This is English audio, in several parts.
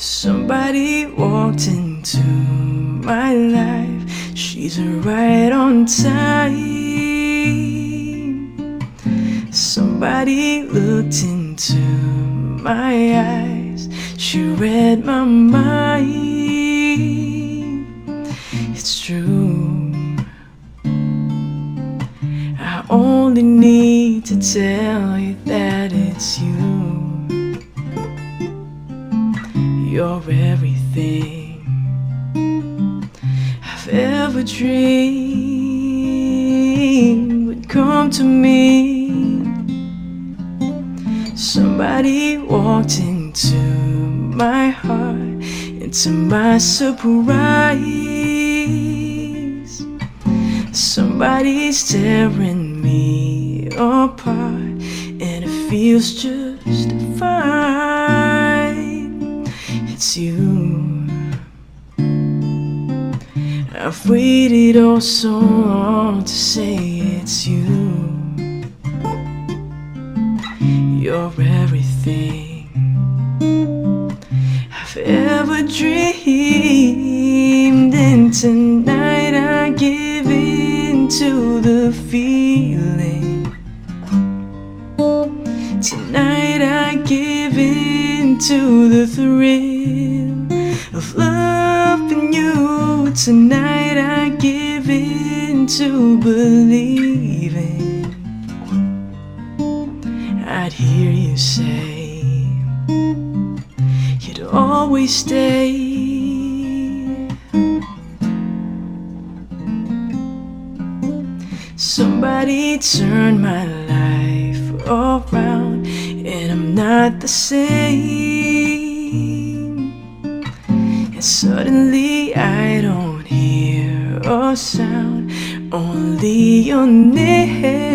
Somebody walked into my life. She's right on time. Somebody looked into my eyes. She read my mind. It's true. I only need to tell you that it's you. You're everything I've ever dreamed would come to me. Somebody walked into my heart, into my surprise. Somebody's tearing me apart, and it feels just fine. It's you. I've waited oh so long to say it's you. You're everything I've ever dreamed, and tonight I give in to the feeling. Tonight in to the thrill of loving you. Tonight I give in to believing. I'd hear you say you'd always stay. Somebody turned my life around, and I'm not the same. And suddenly I don't hear a sound, only your name.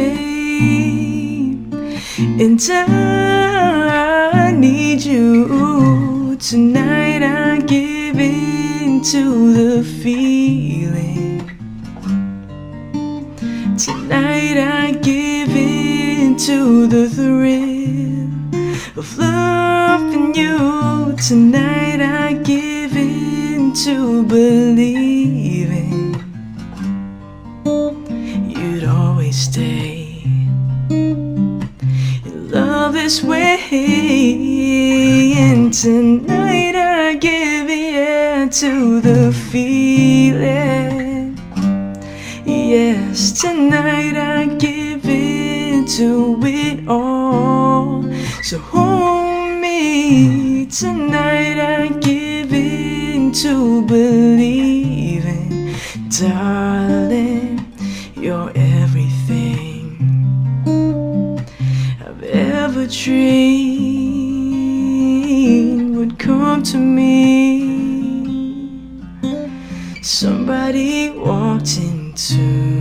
And I need you tonight. I give in to the feeling. Tonight I give in to the thrill of loving you. Tonight I give in to believing you'd always stay in love this way. And tonight I give in to the feeling. Yes, tonight I give in to it all. So hold me tonight. I give in to believing, darling. You're everything I've ever dreamed would come to me. Somebody walked into